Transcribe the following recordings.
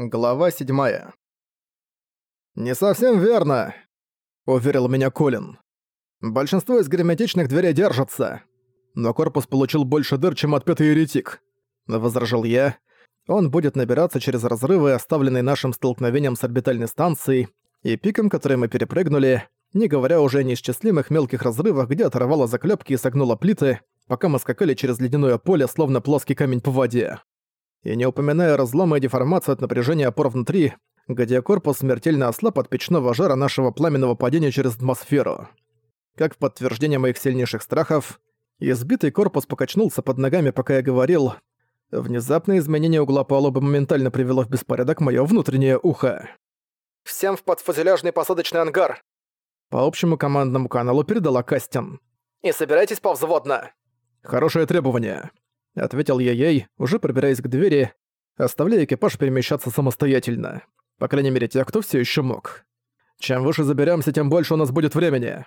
Глава 7 «Не совсем верно», — уверил меня Колин. «Большинство из герметичных дверей держатся, но корпус получил больше дыр, чем отпетый еретик», — возражал я. «Он будет набираться через разрывы, оставленные нашим столкновением с орбитальной станцией и пиком, который мы перепрыгнули, не говоря уже о неисчислимых мелких разрывах, где оторвало заклепки и согнуло плиты, пока мы скакали через ледяное поле, словно плоский камень по воде и не упоминая разломы и деформацию от напряжения опор внутри, где корпус смертельно ослаб от печного жара нашего пламенного падения через атмосферу. Как в подтверждение моих сильнейших страхов, избитый корпус покачнулся под ногами, пока я говорил. Внезапное изменение угла палубы моментально привело в беспорядок моё внутреннее ухо. «Всем в подфузеляжный посадочный ангар!» По общему командному каналу передала Кастин. «И собирайтесь повзводно!» «Хорошее требование», — ответил я ей, уже пробираясь к двери, оставляя экипаж перемещаться самостоятельно. По крайней мере, тех, кто все еще мог. Чем выше заберемся, тем больше у нас будет времени.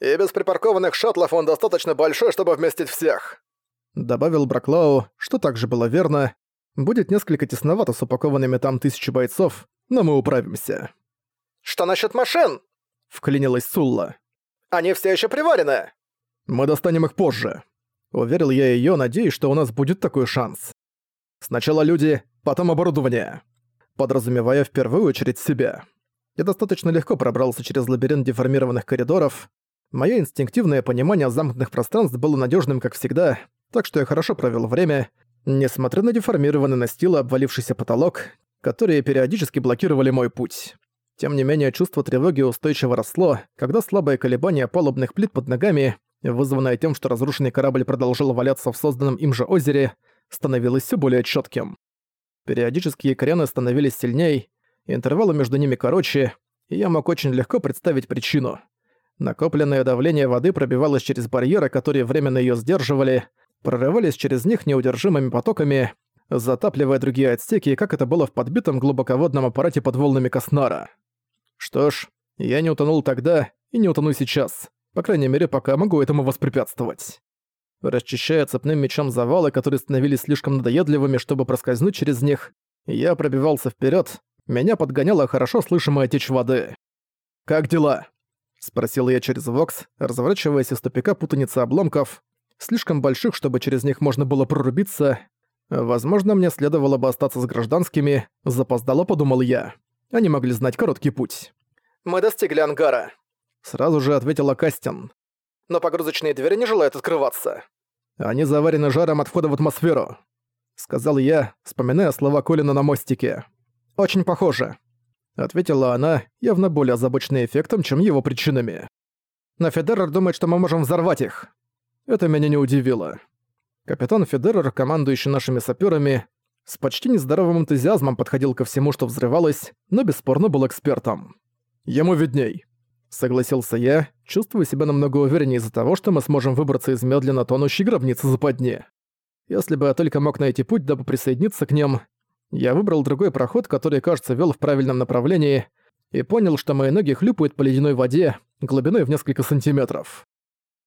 «И без припаркованных шаттлов он достаточно большой, чтобы вместить всех», — добавил Браклау, что также было верно. «Будет несколько тесновато с упакованными там тысячи бойцов, но мы управимся». «Что насчет машин?» — вклинилась Сулла. «Они все еще приварены!» «Мы достанем их позже», Уверил я её, надеясь, что у нас будет такой шанс. Сначала люди, потом оборудование. Подразумевая в первую очередь себя. Я достаточно легко пробрался через лабиринт деформированных коридоров. Моё инстинктивное понимание замкнутых пространств было надёжным, как всегда, так что я хорошо провёл время, несмотря на деформированный настил и обвалившийся потолок, которые периодически блокировали мой путь. Тем не менее, чувство тревоги устойчиво росло, когда слабое колебание палубных плит под ногами вызванное тем, что разрушенный корабль продолжал валяться в созданном им же озере, становилось все более четким. Периодические крены становились сильней, интервалы между ними короче, и я мог очень легко представить причину. Накопленное давление воды пробивалось через барьеры, которые временно ее сдерживали, прорывались через них неудержимыми потоками, затапливая другие отсеки, как это было в подбитом глубоководном аппарате под волнами Коснара. Что ж, я не утонул тогда и не утону сейчас. По крайней мере, пока могу этому воспрепятствовать. Расчищая цепным мечом завалы, которые становились слишком надоедливыми, чтобы проскользнуть через них, я пробивался вперед. меня подгоняла хорошо слышимая течь воды. «Как дела?» — спросил я через Вокс, разворачиваясь из тупика путаницы обломков, слишком больших, чтобы через них можно было прорубиться. Возможно, мне следовало бы остаться с гражданскими, запоздало подумал я. Они могли знать короткий путь. «Мы достигли ангара», Сразу же ответила Кастин. «Но погрузочные двери не желают открываться. Они заварены жаром от входа в атмосферу», — сказал я, вспоминая слова Колина на мостике. «Очень похоже», — ответила она, явно более озабоченная эффектом, чем его причинами. «Но Федерер думает, что мы можем взорвать их». Это меня не удивило. Капитан Федерер, командующий нашими саперами, с почти нездоровым энтузиазмом подходил ко всему, что взрывалось, но бесспорно был экспертом. Ему видней. Согласился я, чувствую себя намного увереннее из-за того, что мы сможем выбраться из медленно тонущей гробницы западни. Если бы я только мог найти путь, дабы присоединиться к ним, я выбрал другой проход, который, кажется, вел в правильном направлении, и понял, что мои ноги хлюпают по ледяной воде, глубиной в несколько сантиметров.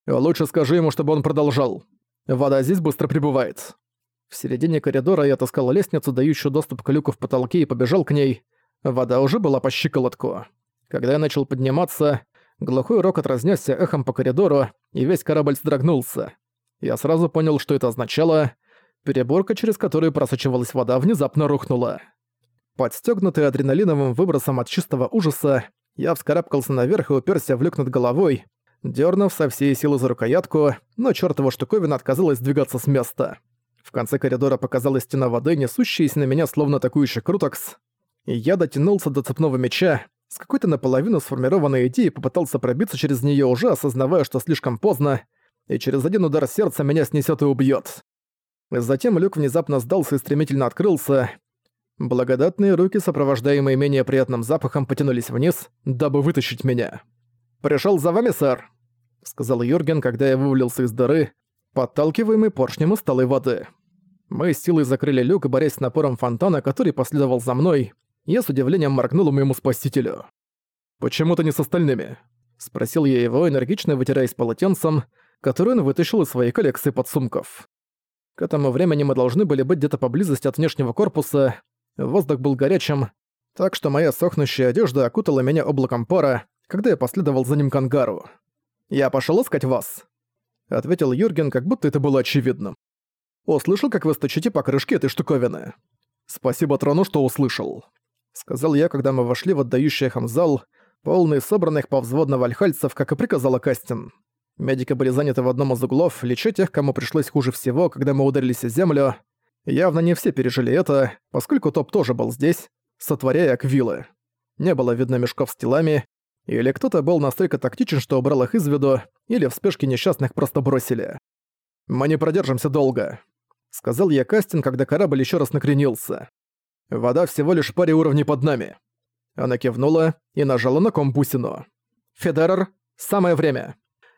Лучше скажи ему, чтобы он продолжал. Вода здесь быстро прибывает. В середине коридора я отыскал лестницу, дающую доступ к люку в потолке, и побежал к ней. Вода уже была по щиколотку. Когда я начал подниматься, глухой рокот разнесся эхом по коридору, и весь корабль сдрогнулся. Я сразу понял, что это означало. Переборка, через которую просачивалась вода, внезапно рухнула. Подстёгнутый адреналиновым выбросом от чистого ужаса, я вскарабкался наверх и уперся в люк над головой, дернув со всей силы за рукоятку, но чёртова штуковина отказалась двигаться с места. В конце коридора показалась стена воды, несущаяся на меня словно атакующий крутокс, я дотянулся до цепного меча, с какой-то наполовину сформированной идеей попытался пробиться через неё уже, осознавая, что слишком поздно, и через один удар сердца меня снесёт и убьёт. Затем люк внезапно сдался и стремительно открылся. Благодатные руки, сопровождаемые менее приятным запахом, потянулись вниз, дабы вытащить меня. «Пришёл за вами, сэр», — сказал Юрген, когда я вывалился из дыры, подталкиваемый поршнем из столой воды. Мы силой закрыли люк, борясь с напором фонтана, который последовал за мной, я с удивлением моргнул моему спасителю. «Почему ты не с остальными?» Спросил я его, энергично вытираясь полотенцем, которое он вытащил из своей коллекции подсумков. К этому времени мы должны были быть где-то поблизости от внешнего корпуса. Воздух был горячим, так что моя сохнущая одежда окутала меня облаком пара, когда я последовал за ним к ангару. «Я пошёл искать вас», — ответил Юрген, как будто это было очевидным. «Услышал, как вы стучите по крышке этой штуковины». «Спасибо Трону, что услышал», — сказал я, когда мы вошли в отдающий эхом зал, полный собранных повзводно вальхальцев, как и приказала Кастин. Медики были заняты в одном из углов, леча тех, кому пришлось хуже всего, когда мы ударились о землю. Явно не все пережили это, поскольку Топ тоже был здесь, сотворяя аквилы. Не было видно мешков с телами, или кто-то был настолько тактичен, что убрал их из виду, или в спешке несчастных просто бросили. «Мы не продержимся долго», — сказал я Кастин, когда корабль еще раз накренился. «Вода всего лишь паре уровней под нами». Она кивнула и нажала на комбусину. «Федерер, самое время».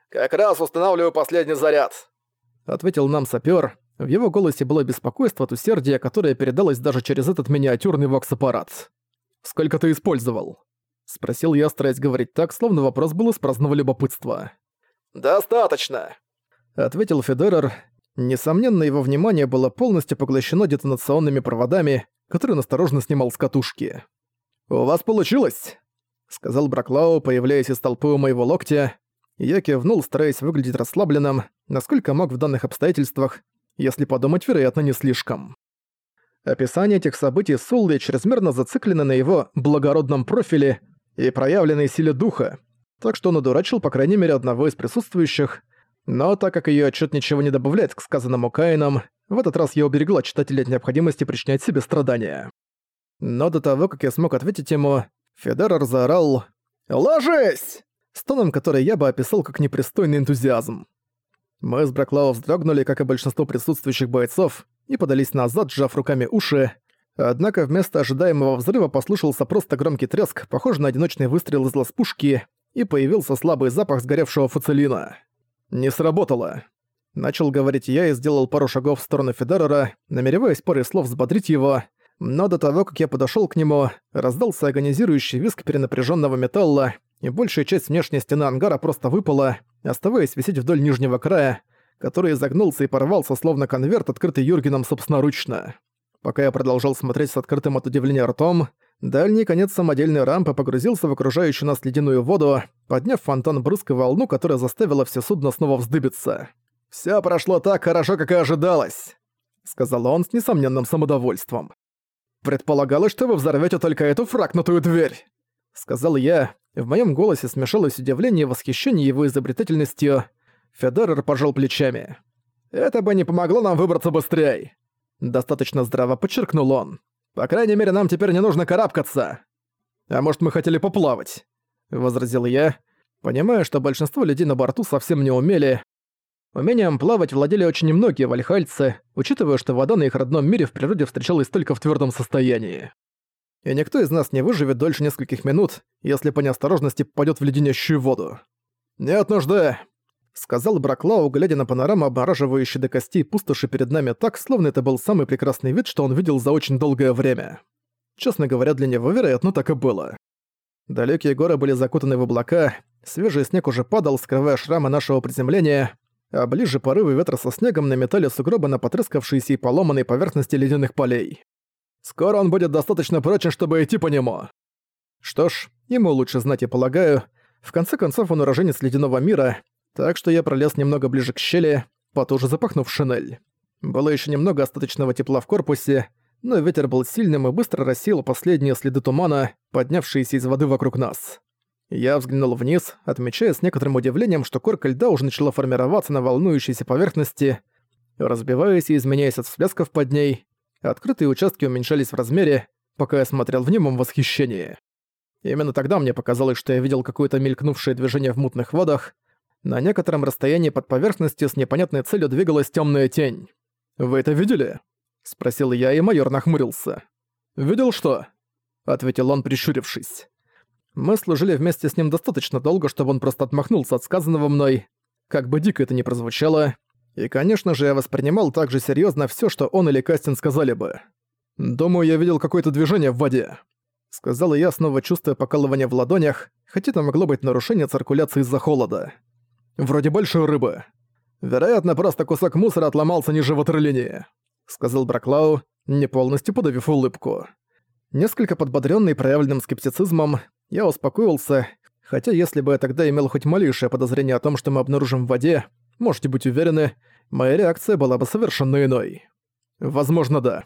«Как раз устанавливаю последний заряд», — ответил нам сапёр. В его голосе было беспокойство от усердия, которое передалось даже через этот миниатюрный вокс-аппарат. «Сколько ты использовал?» — спросил я, стараясь говорить так, словно вопрос был из праздного любопытства. «Достаточно», — ответил Федерер. Несомненно, его внимание было полностью поглощено детонационными проводами, которые он осторожно снимал с катушки. «У вас получилось!» — сказал Браклау, появляясь из толпы у моего локтя. Я кивнул, стараясь выглядеть расслабленным, насколько мог в данных обстоятельствах, если подумать, вероятно, не слишком. Описание этих событий Сулли чрезмерно зациклены на его благородном профиле и проявленной силе духа, так что он одурачил по крайней мере одного из присутствующих, но так как ее отчет ничего не добавляет к сказанному Каином, в этот раз я уберегла читателя от необходимости причинять себе страдания. Но до того, как я смог ответить ему, Федерер заорал «Ложись!» с тоном, который я бы описал как непристойный энтузиазм. Мы с Браклау вздрогнули, как и большинство присутствующих бойцов, и подались назад, сжав руками уши. Однако вместо ожидаемого взрыва послышался просто громкий треск, похожий на одиночный выстрел из лаз-пушки, и появился слабый запах сгоревшего фуцелина. «Не сработало», — начал говорить я и сделал пару шагов в сторону Федерера, намереваясь парой слов взбодрить его, но до того, как я подошёл к нему, раздался агонизирующий визг перенапряжённого металла, и большая часть внешней стены ангара просто выпала, оставаясь висеть вдоль нижнего края, который изогнулся и порвался, словно конверт, открытый Юргеном собственноручно. Пока я продолжал смотреть с открытым от удивления ртом, дальний конец самодельной рампы погрузился в окружающую нас ледяную воду, подняв фонтан брызг и волну, которая заставила все судно снова вздыбиться. «Всё прошло так хорошо, как и ожидалось», — сказал он с несомненным самодовольством. «Предполагалось, что вы взорвёте только эту фракнутую дверь», — сказал я, в моем голосе смешалось удивление и восхищение его изобретательностью. Федорер пожал плечами. «Это бы не помогло нам выбраться быстрее!» Достаточно здраво подчеркнул он. «По крайней мере, нам теперь не нужно карабкаться!» «А может, мы хотели поплавать?» Возразил я, понимая, что большинство людей на борту совсем не умели. Умением плавать владели очень немногие вальхальцы, учитывая, что вода на их родном мире в природе встречалась только в твердом состоянии и никто из нас не выживет дольше нескольких минут, если по неосторожности попадёт в леденящую воду. «Нет нужды», — сказал Браклау, глядя на панораму, обмораживающую до костей пустоши перед нами так, словно это был самый прекрасный вид, что он видел за очень долгое время. Честно говоря, для него, вероятно, так и было. Далекие горы были закутаны в облака, свежий снег уже падал, скрывая шрамы нашего приземления, а ближе порывы ветра со снегом наметали сугробы на потрескавшиеся и поломанной поверхности ледяных полей. Скоро он будет достаточно прочен, чтобы идти по нему. Что ж, ему лучше знать, я полагаю. В конце концов, он уроженец ледяного мира, так что я пролез немного ближе к щели, потуже запахнув шинель. Было еще немного остаточного тепла в корпусе, но ветер был сильным и быстро рассеял последние следы тумана, поднявшиеся из воды вокруг нас. Я взглянул вниз, отмечая с некоторым удивлением, что корка льда уже начала формироваться на волнующейся поверхности, разбиваясь и изменяясь от всплесков под ней, Открытые участки уменьшались в размере, пока я смотрел в немом восхищении. Именно тогда мне показалось, что я видел какое-то мелькнувшее движение в мутных водах. На некотором расстоянии под поверхностью с непонятной целью двигалась темная тень. «Вы это видели?» — спросил я, и майор нахмурился. «Видел что?» — ответил он, прищурившись. Мы служили вместе с ним достаточно долго, чтобы он просто отмахнулся от сказанного мной. Как бы дико это ни прозвучало, и, конечно же, я воспринимал так же серьёзно всё, что он или Кастин сказали бы. «Думаю, я видел какое-то движение в воде», — сказал я, снова чувствуя покалывание в ладонях, хотя это могло быть нарушение циркуляции из-за холода. «Вроде большой рыбы. Вероятно, просто кусок мусора отломался ниже ватерлинии», — сказал Браклау, не полностью подавив улыбку. Несколько подбодрённый проявленным скептицизмом, я успокоился, хотя если бы я тогда имел хоть малейшее подозрение о том, что мы обнаружим в воде, можете быть уверены, моя реакция была бы совершенно иной. Возможно, да.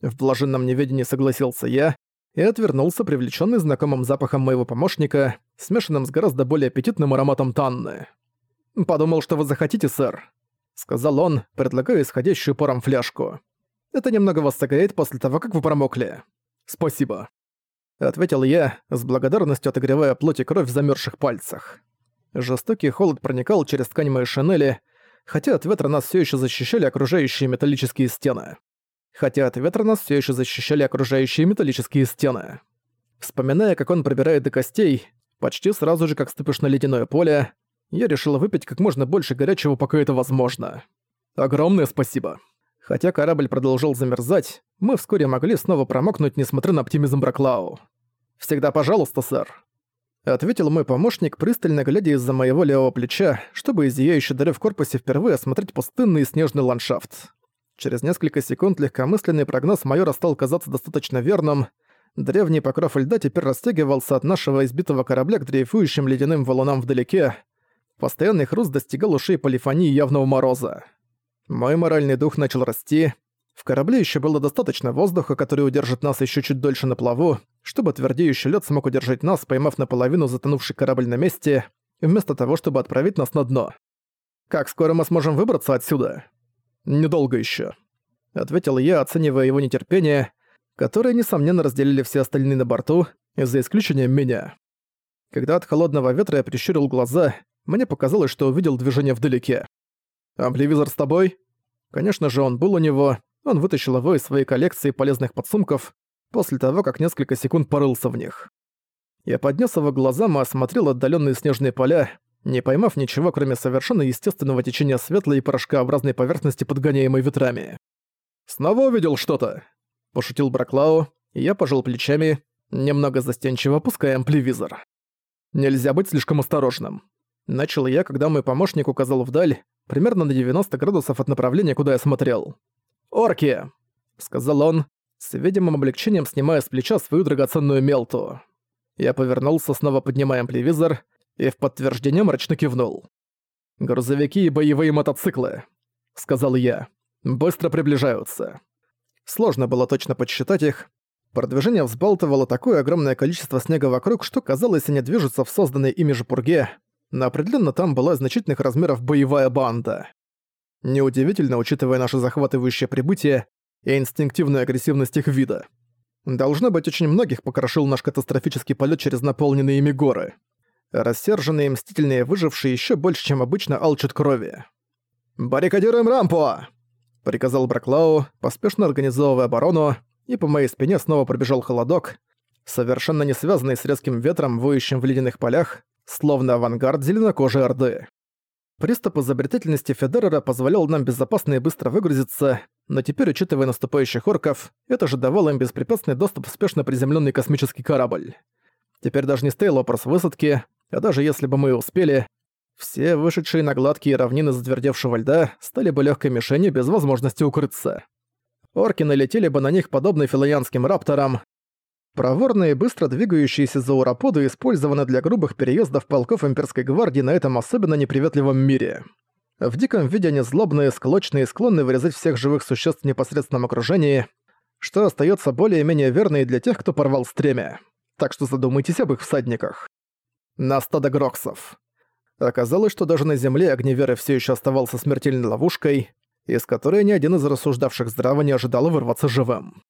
В блаженном неведении согласился я и отвернулся, привлечённый знакомым запахом моего помощника, смешанным с гораздо более аппетитным ароматом Танны. «Подумал, что вы захотите, сэр», — сказал он, предлагая исходящую паром фляжку. «Это немного вас согреет после того, как вы промокли. Спасибо», — ответил я, с благодарностью отогревая плоть и кровь в замерзших пальцах. Жестокий холод проникал через ткань моей шинели, хотя от ветра нас все еще защищали окружающие металлические стены. Хотя от ветра нас все еще защищали окружающие металлические стены. Вспоминая, как он пробирает до костей, почти сразу же, как ступишь на ледяное поле, я решила выпить как можно больше горячего, пока это возможно. Огромное спасибо. Хотя корабль продолжал замерзать, мы вскоре могли снова промокнуть, несмотря на оптимизм Браклау. «Всегда пожалуйста, сэр», — ответил мой помощник, пристально глядя из-за моего левого плеча, чтобы из зияющей дыры в корпусе впервые осмотреть пустынный снежный ландшафт. Через несколько секунд легкомысленный прогноз майора стал казаться достаточно верным. Древний покров льда теперь растягивался от нашего избитого корабля к дрейфующим ледяным валунам вдалеке. Постоянный хруст достигал ушей полифонии явного мороза. Мой моральный дух начал расти. В корабле еще было достаточно воздуха, который удержит нас еще чуть дольше на плаву, чтобы твердеющий лед смог удержать нас, поймав наполовину затонувший корабль на месте, вместо того, чтобы отправить нас на дно. «Как скоро мы сможем выбраться отсюда?» «Недолго еще, ответил я, оценивая его нетерпение, которое, несомненно, разделили все остальные на борту, за исключением меня. Когда от холодного ветра я прищурил глаза, мне показалось, что увидел движение вдалеке. «Ампливизор с тобой?» Конечно же, он был у него, он вытащил его из своей коллекции полезных подсумков после того, как несколько секунд порылся в них. Я поднес его глазам и осмотрел отдаленные снежные поля, не поймав ничего, кроме совершенно естественного течения светлой и порошкообразной поверхности, подгоняемой ветрами. «Снова увидел что-то?» – пошутил Браклау, и я пожал плечами, немного застенчиво опуская ампливизор. «Нельзя быть слишком осторожным. Начал я, когда мой помощник указал вдаль, примерно на 90 градусов от направления, куда я смотрел. «Орки!» — сказал он, с видимым облегчением снимая с плеча свою драгоценную мелту. Я повернулся, снова поднимая ампливизор, и в подтверждение мрачно кивнул. «Грузовики и боевые мотоциклы», — сказал я, — «быстро приближаются». Сложно было точно подсчитать их. Продвижение взбалтывало такое огромное количество снега вокруг, что казалось, они движутся в созданной ими же пурге, но определенно там была значительных размеров боевая банда. Неудивительно, учитывая наше захватывающее прибытие и инстинктивную агрессивность их вида. Должно быть, очень многих покрошил наш катастрофический полет через наполненные ими горы. Рассерженные мстительные выжившие еще больше, чем обычно, алчат крови. «Баррикадируем рампу!» — приказал Браклау, поспешно организовывая оборону, и по моей спине снова пробежал холодок, совершенно не связанный с резким ветром, воющим в ледяных полях, словно авангард зеленокожей Орды. Приступ изобретательности Федерера позволял нам безопасно и быстро выгрузиться, но теперь, учитывая наступающих орков, это же давало им беспрепятственный доступ в спешно приземленный космический корабль. Теперь даже не стоял вопрос высадки, а даже если бы мы успели, все вышедшие на гладкие равнины затвердевшего льда стали бы легкой мишенью без возможности укрыться. Орки налетели бы на них подобно филоянским рапторам, Проворные, быстро двигающиеся зауроподы использованы для грубых переездов полков имперской гвардии на этом особенно неприветливом мире. В диком виде они злобные, склочные и склонны вырезать всех живых существ в непосредственном окружении, что остается более-менее верно и для тех, кто порвал стремя. Так что задумайтесь об их всадниках. На стадо гроксов. Оказалось, что даже на земле огневеры все еще оставался смертельной ловушкой, из которой ни один из рассуждавших здраво не ожидал вырваться живым.